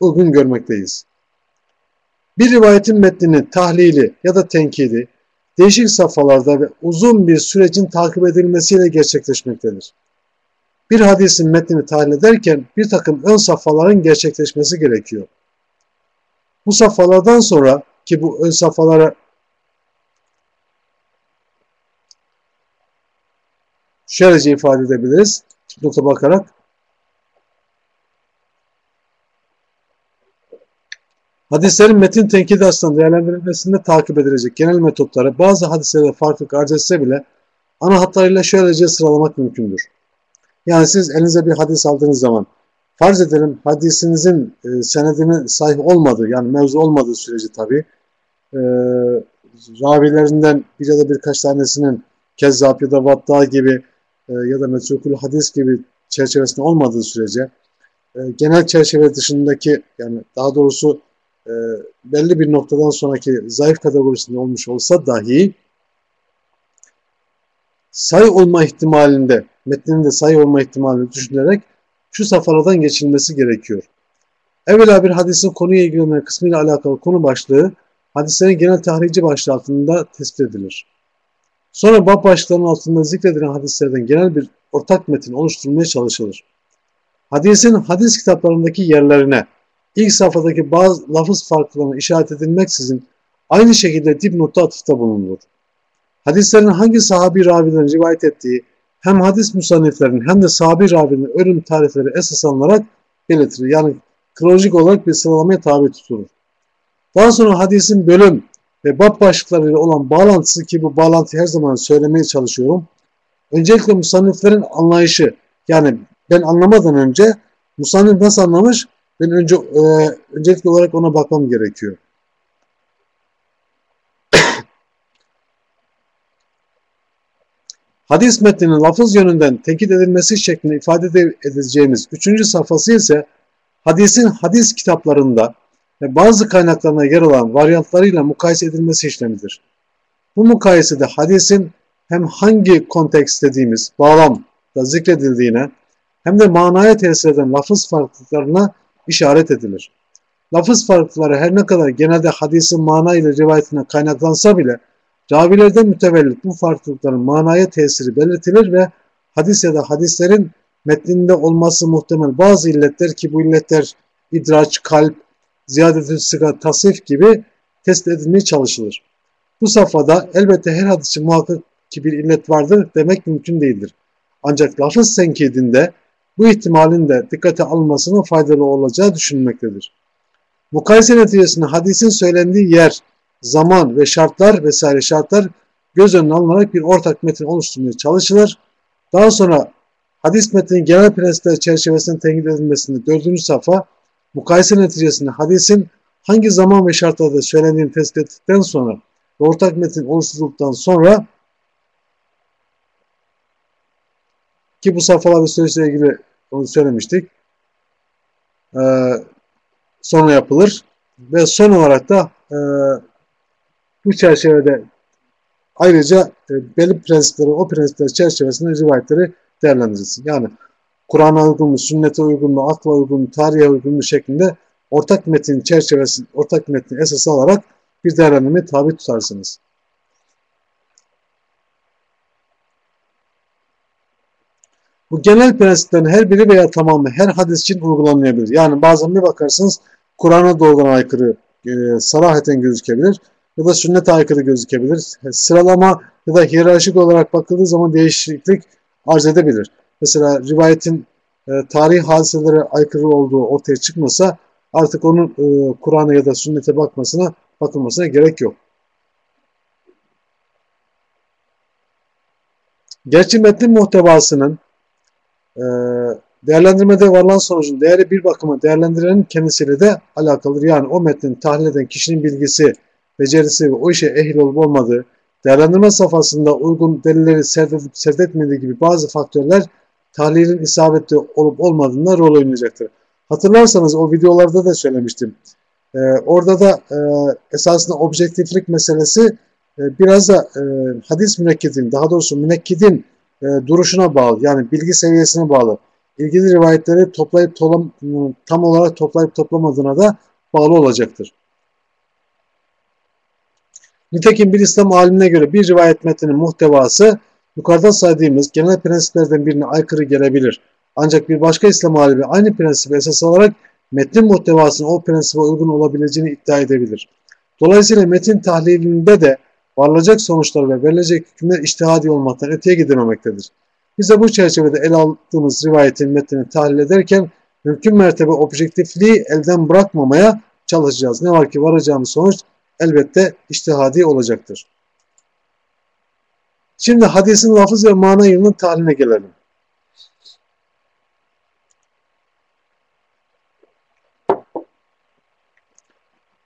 uygun görmekteyiz. Bir rivayetin metninin tahlili ya da tenkidi değişik safhalarda ve uzun bir sürecin takip edilmesiyle gerçekleşmektedir. Bir hadisin metnini tahlil ederken bir takım ön safhaların gerçekleşmesi gerekiyor. Bu safhalardan sonra ki bu ön safhalara şöylece ifade edebiliriz. Nota bakarak Hadislerin metin tenkidi aslında değerlendirilmesinde takip edilecek genel metotları bazı hadislerde farklılık arz etse bile ana hatlarıyla şöylece sıralamak mümkündür. Yani siz elinize bir hadis aldığınız zaman farz edelim hadisinizin e, senedinin sahih olmadığı yani mevzu olmadığı sürece tabi e, ravilerinden bir ya da birkaç tanesinin kezzap ya da vatta gibi e, ya da metrukul hadis gibi çerçevesinde olmadığı sürece e, genel çerçeve dışındaki yani daha doğrusu e, belli bir noktadan sonraki zayıf kategorisinde olmuş olsa dahi sayı olma ihtimalinde, metninde sayı olma ihtimalini düşünerek şu safharadan geçilmesi gerekiyor. Evvela bir hadisin konuya ilgilenen kısmıyla alakalı konu başlığı hadislerin genel tahrici başlığı altında tespit edilir. Sonra bab başlıklarının altında zikredilen hadislerden genel bir ortak metin oluşturulmaya çalışılır. Hadisin hadis kitaplarındaki yerlerine ilk safhadaki bazı lafız farklarına işaret edilmeksizin aynı şekilde dipnotta atıfta bulunulur. Hadislerin hangi sahabi ravilerin rivayet ettiği hem hadis musanniflerin hem de sahabi ravilerin ölüm tarihleri esas alınarak belirtilir. Yani kronolojik olarak bir sıralamaya tabi tutulur. Daha sonra hadisin bölüm ve bab başlıklarıyla olan bağlantısı ki bu bağlantıyı her zaman söylemeye çalışıyorum. Öncelikle musanniflerin anlayışı yani ben anlamadan önce musannif nasıl anlamış ben önce e, öncelikli olarak ona bakmam gerekiyor. Hadis metninin lafız yönünden tekit edilmesi şeklinde ifade edeceğimiz üçüncü safhası ise hadisin hadis kitaplarında ve bazı kaynaklarına yer alan varyantlarıyla mukayese edilmesi işlemidir. Bu mukayesede hadisin hem hangi kontekst dediğimiz bağlamda zikredildiğine hem de manaya tesir eden lafız farklılıklarına işaret edilir. Lafız farklılıkları her ne kadar genelde hadisin mana ile rivayetine kaynaklansa bile ravilerden mütevellit bu farklılıkların manaya tesiri belirtilir ve hadis ya da hadislerin metninde olması muhtemel bazı illetler ki bu illetler idraç, kalp, ziyadetü sıga, tasif gibi test edilmeye çalışılır. Bu safhada elbette her hadis için muhakkak ki bir illet vardır demek mümkün değildir. Ancak lafız senkidinde bu ihtimalin de dikkate alınmasının faydalı olacağı düşünülmektedir. Mukayese neticesinde hadisin söylendiği yer, zaman ve şartlar vesaire şartlar göz önüne alınarak bir ortak metin oluşturmaya çalışılır. Daha sonra hadis metninin genel prensipler çerçevesinde tenkit edilmesinde dördüncü safa mukayese neticesinde hadisin hangi zaman ve şartlarda söylendiğini tespit ettikten sonra ve ortak metin oluşturulduktan sonra ki bu safhalar süresiyle ilgili onu söylemiştik. Ee, sonra yapılır ve son olarak da e, bu çerçevede ayrıca e, belli prensipleri, o prensipler çerçevesinde rivayetleri değerlendirilsin. Yani Kur'an'a uygun mu, sünnete uygun mu, akla uygun mu, tarihe uygun mu şeklinde ortak metin çerçevesi, ortak metni esas alarak bir değerlendirme tabi tutarsınız. Bu genel prensiplerin her biri veya tamamı her hadis için uygulanmayabilir. Yani bazen bir bakarsınız Kur'an'a doğrudan aykırı e, saraheten gözükebilir ya da sünnete aykırı gözükebilir. Sıralama ya da hiyerarşik olarak bakıldığı zaman değişiklik arz edebilir. Mesela rivayetin e, tarih hadiselere aykırı olduğu ortaya çıkmasa artık onun e, Kur'an'a ya da sünnete bakmasına bakılmasına gerek yok. Gerçi metnin muhtevasının e, değerlendirmede varılan sonucun değeri bir bakıma değerlendirenin kendisiyle de alakalıdır. Yani o metnin tahlil eden kişinin bilgisi, becerisi ve o işe ehil olup olmadığı, değerlendirme safhasında uygun delilleri serdedip serdetmediği gibi bazı faktörler tahlilin isabetli olup olmadığında rol oynayacaktır. Hatırlarsanız o videolarda da söylemiştim. Ee, orada da e, esasında objektiflik meselesi e, biraz da e, hadis münekkidin, daha doğrusu münekkidin e, duruşuna bağlı. Yani bilgi seviyesine bağlı. İlgili rivayetleri toplayıp toplam, tam olarak toplayıp toplamadığına da bağlı olacaktır. Nitekim bir İslam alimine göre bir rivayet metninin muhtevası yukarıda saydığımız genel prensiplerden birine aykırı gelebilir. Ancak bir başka İslam alimi aynı prensibi esas alarak metnin muhtevasının o prensibe uygun olabileceğini iddia edebilir. Dolayısıyla metin tahlilinde de varılacak sonuçlar ve verilecek hükümler iştihadi olmaktan öteye gidilmemektedir. Biz bu çerçevede ele aldığımız rivayetin metnini tahlil ederken mümkün mertebe objektifliği elden bırakmamaya çalışacağız. Ne var ki varacağımız sonuç elbette iştihadi olacaktır. Şimdi hadisin lafız ve mana yılının tahliline gelelim.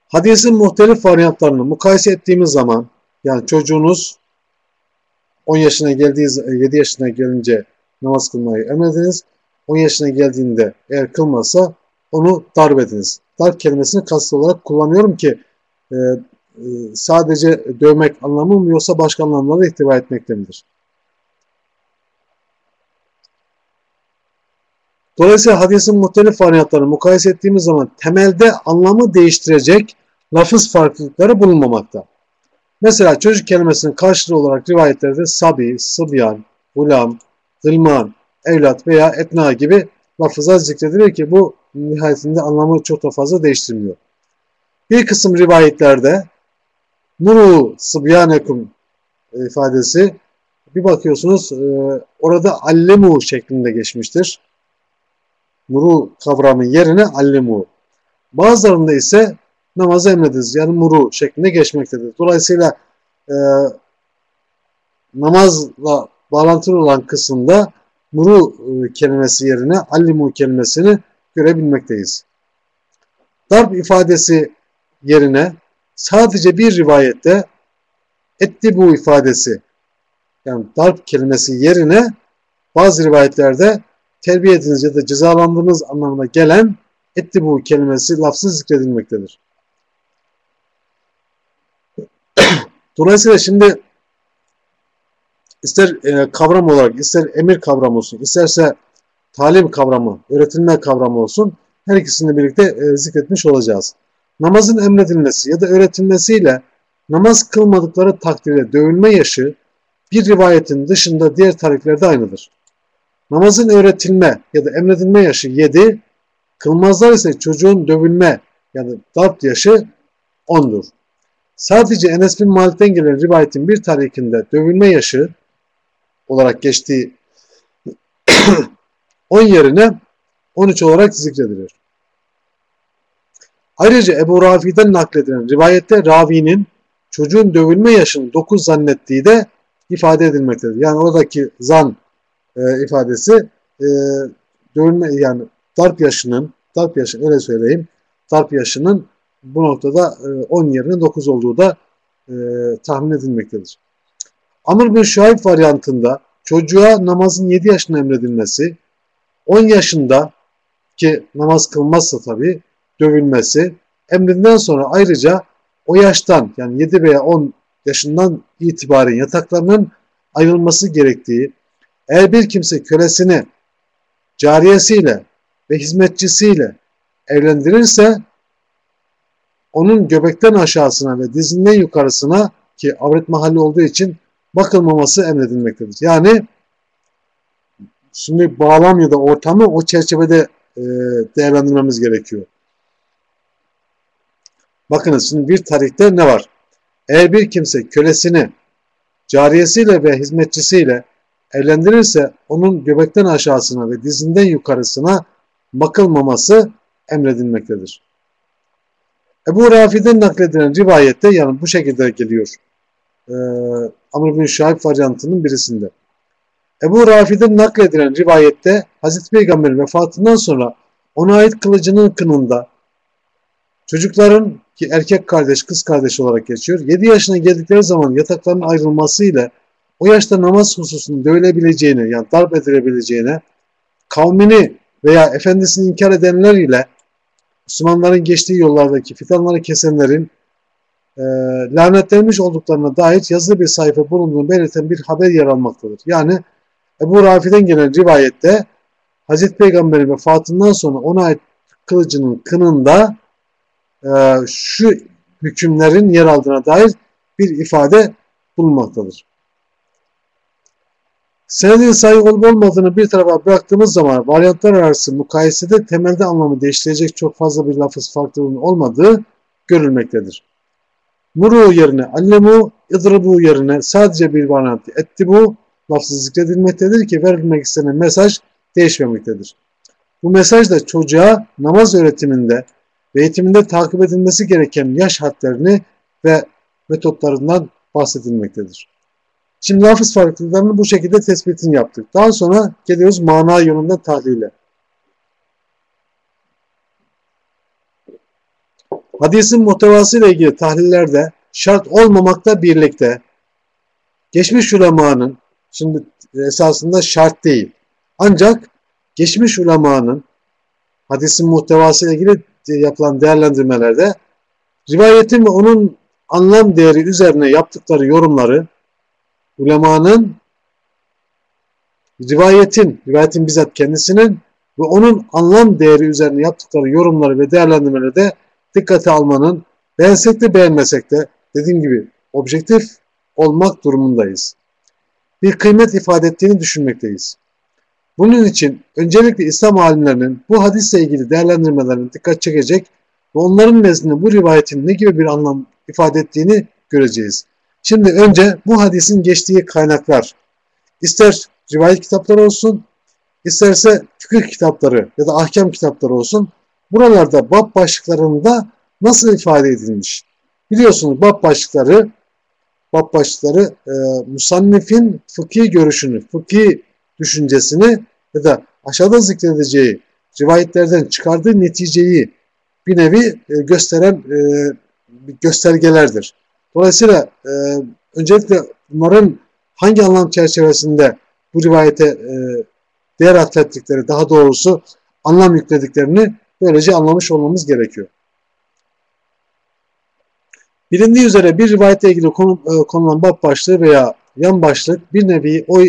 Hadisin muhtelif varyantlarını mukayese ettiğimiz zaman yani çocuğunuz 10 yaşına geldiği 7 yaşına gelince namaz kılmayı emrediniz. 10 yaşına geldiğinde eğer kılmazsa onu darp ediniz. Darp kelimesini kastı olarak kullanıyorum ki e, e, sadece dövmek anlamı mı yoksa başka anlamlara ihtiva etmekte midir? Dolayısıyla hadisin muhtelif varyantlarını mukayese ettiğimiz zaman temelde anlamı değiştirecek lafız farklılıkları bulunmamakta. Mesela çocuk kelimesinin karşılığı olarak rivayetlerde sabi, sıbyan, gulam, zılman, evlat veya etna gibi lafızlar zikredilir ki bu nihayetinde anlamı çok da fazla değiştirmiyor. Bir kısım rivayetlerde muru sıbyanekum ifadesi bir bakıyorsunuz e, orada allemu şeklinde geçmiştir. Muru kavramı yerine allemu. Bazılarında ise namazı emrediniz yani muru şeklinde geçmektedir. Dolayısıyla e, namazla bağlantılı olan kısımda muru e, kelimesi yerine allimu kelimesini görebilmekteyiz. Darp ifadesi yerine sadece bir rivayette etti bu ifadesi yani darp kelimesi yerine bazı rivayetlerde terbiye ediniz ya da cezalandığınız anlamına gelen etti bu kelimesi lafzı zikredilmektedir. Dolayısıyla şimdi ister e, kavram olarak, ister emir kavramı olsun, isterse talim kavramı, öğretilme kavramı olsun, her ikisini birlikte e, zikretmiş olacağız. Namazın emredilmesi ya da öğretilmesiyle namaz kılmadıkları takdirde dövülme yaşı bir rivayetin dışında diğer tariflerde aynıdır. Namazın öğretilme ya da emredilme yaşı 7, kılmazlar ise çocuğun dövülme ya da darp yaşı 10'dur. Sadece Enes bin Malik'ten gelen rivayetin bir tarihinde dövülme yaşı olarak geçtiği 10 yerine 13 olarak zikredilir. Ayrıca Ebu Rafi'den nakledilen rivayette ravinin çocuğun dövülme yaşını 9 zannettiği de ifade edilmektedir. Yani oradaki zan e, ifadesi e, dövülme yani darp yaşının darp yaşı öyle söyleyeyim darp yaşının bu noktada e, 10 yerine 9 olduğu da e, tahmin edilmektedir. Amr bin Şuayb varyantında çocuğa namazın 7 yaşında emredilmesi, 10 yaşında ki namaz kılmazsa tabi dövülmesi, emrinden sonra ayrıca o yaştan yani 7 veya 10 yaşından itibaren yataklarının ayrılması gerektiği, eğer bir kimse kölesini cariyesiyle ve hizmetçisiyle evlendirirse onun göbekten aşağısına ve dizinden yukarısına ki avret mahalli olduğu için bakılmaması emredilmektedir. Yani şimdi bağlam ya da ortamı o çerçevede e, değerlendirmemiz gerekiyor. Bakınız şimdi bir tarihte ne var? Eğer bir kimse kölesini cariyesiyle ve hizmetçisiyle evlendirirse onun göbekten aşağısına ve dizinden yukarısına bakılmaması emredilmektedir. Ebu Rafi'den nakledilen rivayette yani bu şekilde geliyor. Ee, Amr bin Şahib varyantının birisinde. Ebu Rafi'den nakledilen rivayette Hazreti Peygamber'in vefatından sonra ona ait kılıcının kınında çocukların ki erkek kardeş kız kardeş olarak geçiyor 7 yaşına geldikleri zaman yatakların ayrılmasıyla o yaşta namaz hususunu dövülebileceğine yani darp edilebileceğine kavmini veya efendisini inkar edenler ile Müslümanların geçtiği yollardaki fitanları kesenlerin e, lanetlenmiş olduklarına dair yazılı bir sayfa bulunduğunu belirten bir haber yer almaktadır. Yani Ebu Rafi'den gelen rivayette Hazreti Peygamber'in vefatından sonra ona ait kılıcının kınında e, şu hükümlerin yer aldığına dair bir ifade bulunmaktadır. Senedin sahih olup olmadığını bir tarafa bıraktığımız zaman varyantlar arası mukayesede temelde anlamı değiştirecek çok fazla bir lafız farklılığının olmadığı görülmektedir. Muru yerine allemu, idribu yerine sadece bir varyantı ettibu lafzı zikredilmektedir ki verilmek istenen mesaj değişmemektedir. Bu mesaj da çocuğa namaz öğretiminde ve eğitiminde takip edilmesi gereken yaş hadlerini ve metotlarından bahsedilmektedir. Şimdi lafız farklılıklarını bu şekilde tespitini yaptık. Daha sonra geliyoruz mana yönünden tahlile. Hadisin muhtevası ile ilgili tahlillerde şart olmamakta birlikte geçmiş ulemanın şimdi esasında şart değil. Ancak geçmiş ulemanın hadisin muhtevası ile ilgili yapılan değerlendirmelerde rivayetin ve onun anlam değeri üzerine yaptıkları yorumları ulemanın rivayetin, rivayetin bizzat kendisinin ve onun anlam değeri üzerine yaptıkları yorumları ve değerlendirmeleri de dikkate almanın beğensek de beğenmesek de dediğim gibi objektif olmak durumundayız. Bir kıymet ifade ettiğini düşünmekteyiz. Bunun için öncelikle İslam alimlerinin bu hadisle ilgili değerlendirmelerine dikkat çekecek ve onların nezdinde bu rivayetin ne gibi bir anlam ifade ettiğini göreceğiz. Şimdi önce bu hadisin geçtiği kaynaklar, ister rivayet kitapları olsun, isterse fıkıh kitapları ya da ahkam kitapları olsun, buralarda bab başlıklarında nasıl ifade edilmiş? Biliyorsunuz bab başlıkları, bab başlıkları e, musannifin fıkhi görüşünü, fıkhi düşüncesini ya da aşağıda zikredeceği rivayetlerden çıkardığı neticeyi bir nevi e, gösteren e, göstergelerdir. Dolayısıyla e, öncelikle bunların hangi anlam çerçevesinde bu rivayete e, değer atfettikleri, daha doğrusu anlam yüklediklerini böylece anlamış olmamız gerekiyor. Bilindiği üzere bir rivayetle ilgili konu, e, konulan bab başlığı veya yan başlık bir nevi o e,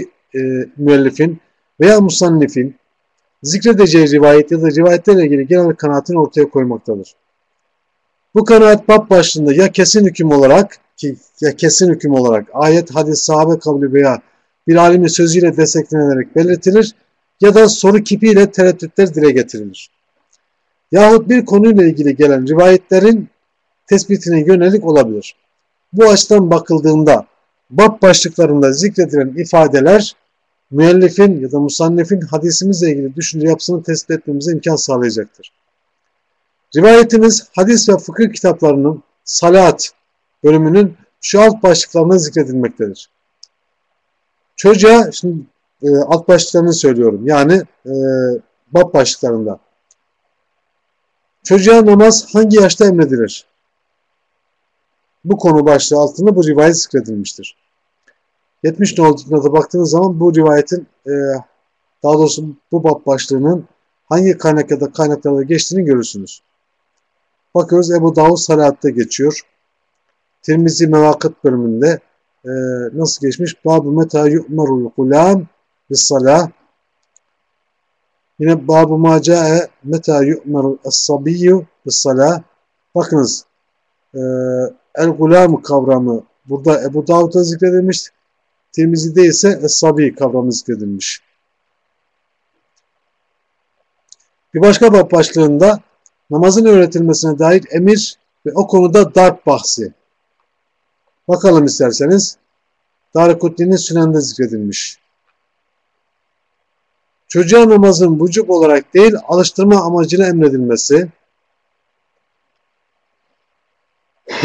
müellifin veya musannifin zikredeceği rivayet ya da rivayetlerle ilgili genel kanaatini ortaya koymaktadır. Bu kanaat bab başlığında ya kesin hüküm olarak ki ya kesin hüküm olarak ayet, hadis, sahabe kabulü veya bir alimin sözüyle desteklenerek belirtilir ya da soru kipiyle tereddütler dile getirilir. Yahut bir konuyla ilgili gelen rivayetlerin tespitine yönelik olabilir. Bu açıdan bakıldığında bab başlıklarında zikredilen ifadeler müellifin ya da musannefin hadisimizle ilgili düşünce yapısını tespit etmemize imkan sağlayacaktır. Rivayetimiz hadis ve fıkıh kitaplarının salat bölümünün şu alt başlıklarına zikredilmektedir. Çocuğa, şimdi e, alt başlıklarını söylüyorum. Yani e, bab başlıklarında. Çocuğa namaz hangi yaşta emredilir? Bu konu başlığı altında bu rivayet zikredilmiştir. 70 notuna baktığınız zaman bu rivayetin e, daha doğrusu bu bab başlığının hangi kaynak ya da kaynaklarda geçtiğini görürsünüz. Bakıyoruz Ebu Davud Salat'ta geçiyor. Tirmizi Mevakıt bölümünde e, nasıl geçmiş? Babu meta yu'marul gulam bis salah. Yine babu ma ca'e meta yu'marul as-sabiyyu bis salah. Bakınız e, el gulam kavramı burada Ebu Davud'da zikredilmiş. Tirmizi'de ise es-sabi kavramı zikredilmiş. Bir başka bab başlığında namazın öğretilmesine dair emir ve o konuda darp bahsi. Bakalım isterseniz. Darikutni'nin sünende zikredilmiş. Çocuğa namazın vücub olarak değil alıştırma amacıyla emredilmesi.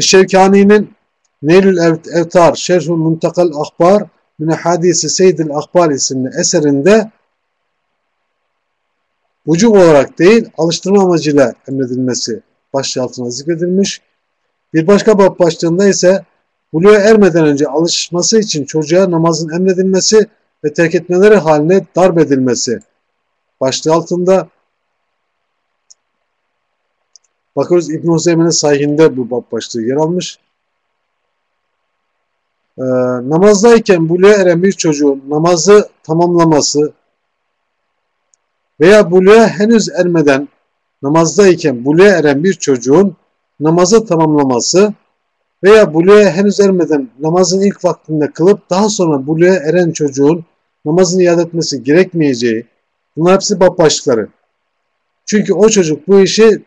Şevkani'nin Neylül Evtar Şerhül Muntakal Akbar Mine Hadisi Seyyidil Akbar isimli eserinde vücub olarak değil alıştırma amacıyla emredilmesi başlığı altına zikredilmiş. Bir başka bab başlığında ise buluğa ermeden önce alışması için çocuğa namazın emredilmesi ve terk etmeleri haline darp edilmesi başlığı altında bakıyoruz İbn-i Hüseyin'in sahihinde bu bab başlığı yer almış. Ee, namazdayken buluğa eren bir çocuğun namazı tamamlaması veya buluğa henüz ermeden namazdayken buluğa eren bir çocuğun namazı tamamlaması veya buluğa henüz ermeden namazın ilk vaktinde kılıp daha sonra buluğa eren çocuğun namazını iade etmesi gerekmeyeceği bunlar hepsi bab başlıkları. Çünkü o çocuk bu işi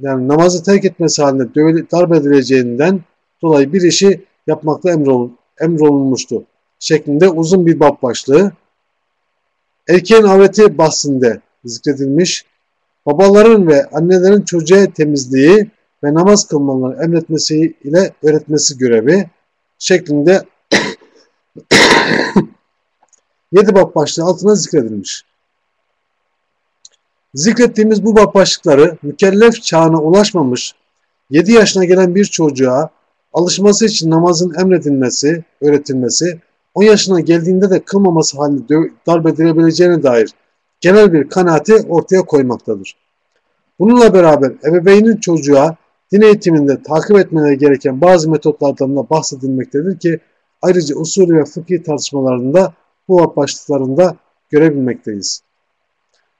yani namazı terk etmesi halinde darp edileceğinden dolayı bir işi yapmakta emrol, emrolunmuştu şeklinde uzun bir bab başlığı. Erkeğin avreti bahsinde zikredilmiş. Babaların ve annelerin çocuğa temizliği ve namaz kılmalarını emretmesi ile öğretmesi görevi şeklinde yedi bab başlığı altına zikredilmiş. Zikrettiğimiz bu bab başlıkları mükellef çağına ulaşmamış 7 yaşına gelen bir çocuğa alışması için namazın emredilmesi, öğretilmesi, 10 yaşına geldiğinde de kılmaması halinde darp edilebileceğine dair genel bir kanaati ortaya koymaktadır. Bununla beraber ebeveynin çocuğa din eğitiminde takip etmeleri gereken bazı metotlardan da bahsedilmektedir ki ayrıca usul ve fıkhi tartışmalarında bu başlıklarında görebilmekteyiz.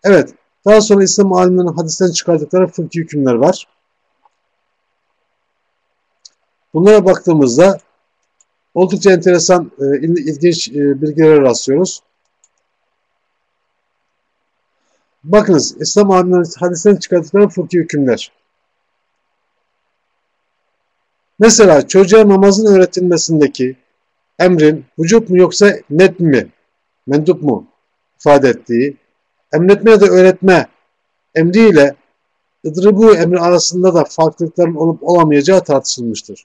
Evet, daha sonra İslam alimlerinin hadisten çıkardıkları fıkhi hükümler var. Bunlara baktığımızda oldukça enteresan, e, ilginç e, bilgilere rastlıyoruz. Bakınız İslam alimlerinin hadisten çıkarttıkları fıkhi hükümler. Mesela çocuğa namazın öğretilmesindeki emrin vücut mu yoksa net mi, mendup mu ifade ettiği, emretme ya da öğretme emriyle ıdrıbu emri arasında da farklılıkların olup olamayacağı tartışılmıştır.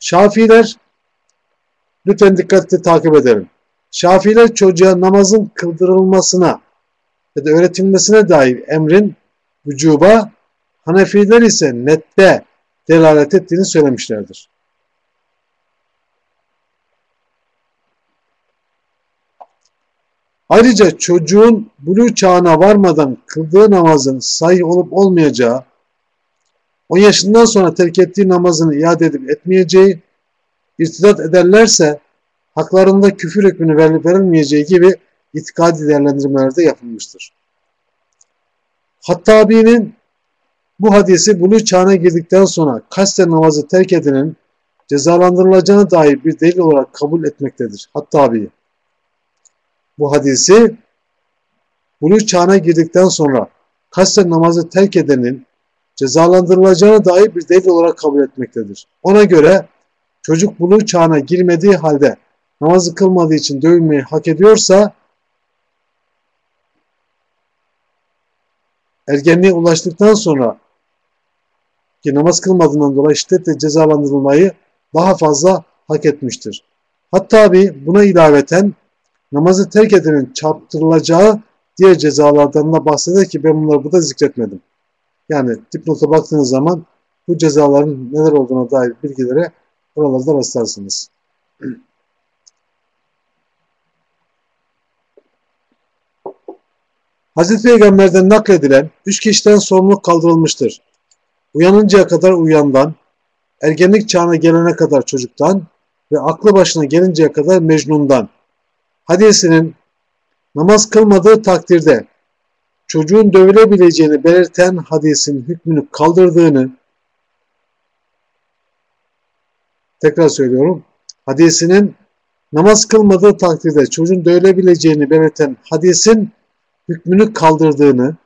Şafiler, lütfen dikkatli takip edelim. Şafiler çocuğa namazın kıldırılmasına ya da öğretilmesine dair emrin vücuba, Hanefiler ise nette delalet ettiğini söylemişlerdir. Ayrıca çocuğun buluğ çağına varmadan kıldığı namazın sahih olup olmayacağı, 10 yaşından sonra terk ettiği namazını iade edip etmeyeceği, irtidat ederlerse haklarında küfür hükmünü verilip verilmeyeceği gibi itikadi değerlendirmelerde yapılmıştır. Hattabi'nin bu hadisi buluğ çağına girdikten sonra kasten namazı terk edenin cezalandırılacağına dair bir delil olarak kabul etmektedir. Hattabi bu hadisi buluğ çağına girdikten sonra kasten namazı terk edenin cezalandırılacağına dair bir delil olarak kabul etmektedir. Ona göre çocuk buluğ çağına girmediği halde namazı kılmadığı için dövülmeyi hak ediyorsa ergenliğe ulaştıktan sonra ki namaz kılmadığından dolayı şiddetle cezalandırılmayı daha fazla hak etmiştir. Hatta bir buna ilaveten namazı terk edenin çarptırılacağı diğer cezalardan da bahseder ki ben bunları burada zikretmedim. Yani dipnota baktığınız zaman bu cezaların neler olduğuna dair bilgilere oralarda rastlarsınız. Hazreti Peygamber'den nakledilen üç kişiden sorumluluk kaldırılmıştır. Uyanıncaya kadar uyandan, ergenlik çağına gelene kadar çocuktan ve aklı başına gelinceye kadar Mecnun'dan. Hadisinin namaz kılmadığı takdirde çocuğun dövülebileceğini belirten hadisin hükmünü kaldırdığını tekrar söylüyorum. Hadisinin namaz kılmadığı takdirde çocuğun dövülebileceğini belirten hadisin hükmünü kaldırdığını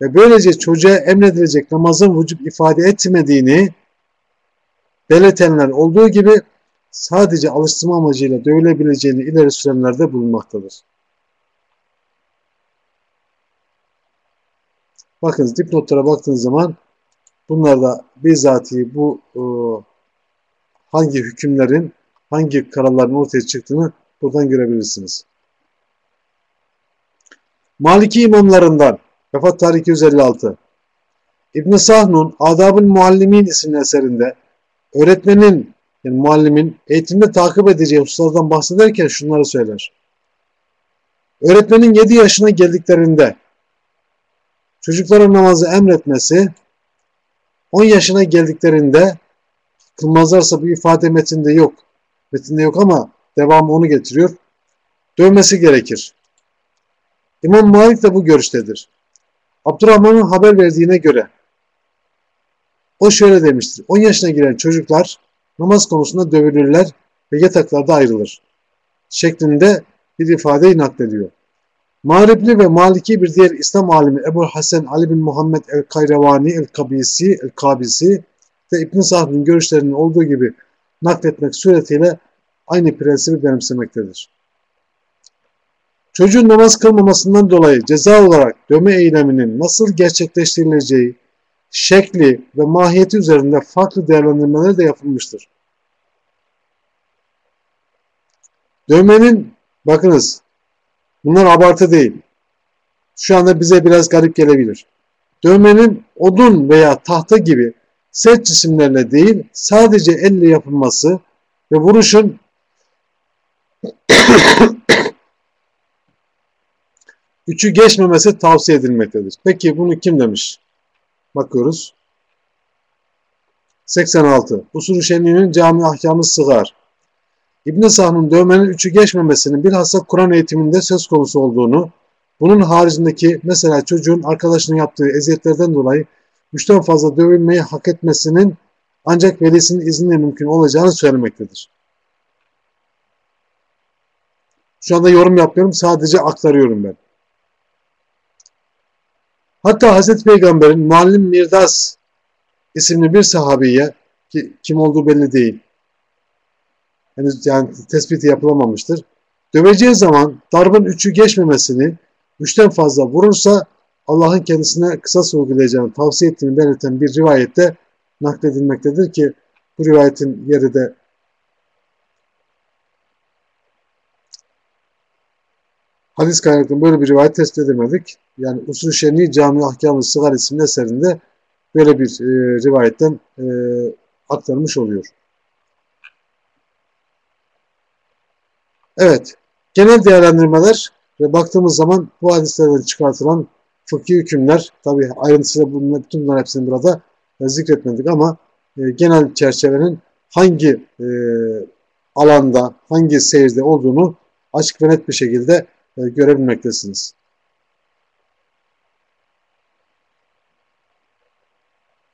ve böylece çocuğa emredilecek namazın vücut ifade etmediğini belirtenler olduğu gibi sadece alıştırma amacıyla dövülebileceğini ileri sürenlerde bulunmaktadır. Bakınız dipnotlara baktığınız zaman bunlarda bizatihi bu e, hangi hükümlerin hangi kararların ortaya çıktığını buradan görebilirsiniz. Maliki imamlarından Vefat tarihi 256 İbn Sahnun Adab-ül Muallimin isimli eserinde öğretmenin yani muallimin eğitimde takip edeceği hususlardan bahsederken şunları söyler. Öğretmenin 7 yaşına geldiklerinde çocuklara namazı emretmesi 10 yaşına geldiklerinde kılmazlarsa bu ifade metinde yok. Metinde yok ama devamı onu getiriyor. Dövmesi gerekir. İmam Malik de bu görüştedir. Abdurrahman'ın haber verdiğine göre o şöyle demiştir. 10 yaşına giren çocuklar namaz konusunda dövülürler ve yataklarda ayrılır. Şeklinde bir ifadeyi naklediyor. Mağribli ve Maliki bir diğer İslam alimi Ebu Hasan Ali bin Muhammed el-Kayravani el-Kabisi el-Kabisi ve İbn Sahb'in görüşlerinin olduğu gibi nakletmek suretiyle aynı prensibi benimsemektedir. Çocuğun namaz kılmamasından dolayı ceza olarak dövme eyleminin nasıl gerçekleştirileceği, şekli ve mahiyeti üzerinde farklı değerlendirmeler de yapılmıştır. Dövmenin, bakınız, bunlar abartı değil. Şu anda bize biraz garip gelebilir. Dövmenin odun veya tahta gibi sert cisimlerle değil, sadece elle yapılması ve vuruşun Üçü geçmemesi tavsiye edilmektedir. Peki bunu kim demiş? Bakıyoruz. 86. Usulü şenliğinin cami ahkamı sığar. İbn Sahn'ın dövmenin üçü geçmemesinin bilhassa Kur'an eğitiminde söz konusu olduğunu, bunun haricindeki mesela çocuğun arkadaşının yaptığı eziyetlerden dolayı üçten fazla dövülmeyi hak etmesinin ancak velisinin izniyle mümkün olacağını söylemektedir. Şu anda yorum yapmıyorum, sadece aktarıyorum ben. Hatta Hazreti Peygamber'in Muallim Mirdas isimli bir sahabiye ki kim olduğu belli değil. Henüz yani tespiti yapılamamıştır. Döveceği zaman darbın üçü geçmemesini üçten fazla vurursa Allah'ın kendisine kısa uygulayacağını tavsiye ettiğini belirten bir rivayette nakledilmektedir ki bu rivayetin yeri de hadis kaynaklı böyle bir rivayet tespit edemedik. Yani Usul Şenli Cami Ahkamı Sıgar isimli eserinde böyle bir e, rivayetten e, aktarmış oluyor. Evet, genel değerlendirmeler ve baktığımız zaman bu hadislerden çıkartılan fıkhi hükümler, tabi ayrıntısıyla bunlar, bütün bunlar hepsini burada e, zikretmedik ama e, genel çerçevenin hangi e, alanda, hangi seyirde olduğunu açık ve net bir şekilde e, görebilmektesiniz.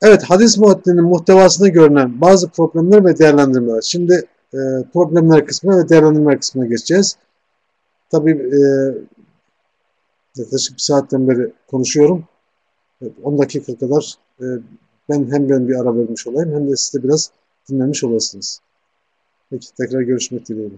Evet, hadis muhaddinin muhtevasında görünen bazı problemler ve değerlendirmeler. Şimdi e, problemler kısmına ve değerlendirmeler kısmına geçeceğiz. Tabii e, yaklaşık bir saatten beri konuşuyorum. 10 dakika kadar e, ben hem ben bir ara vermiş olayım hem de siz de biraz dinlemiş olasınız. Peki tekrar görüşmek dileğiyle.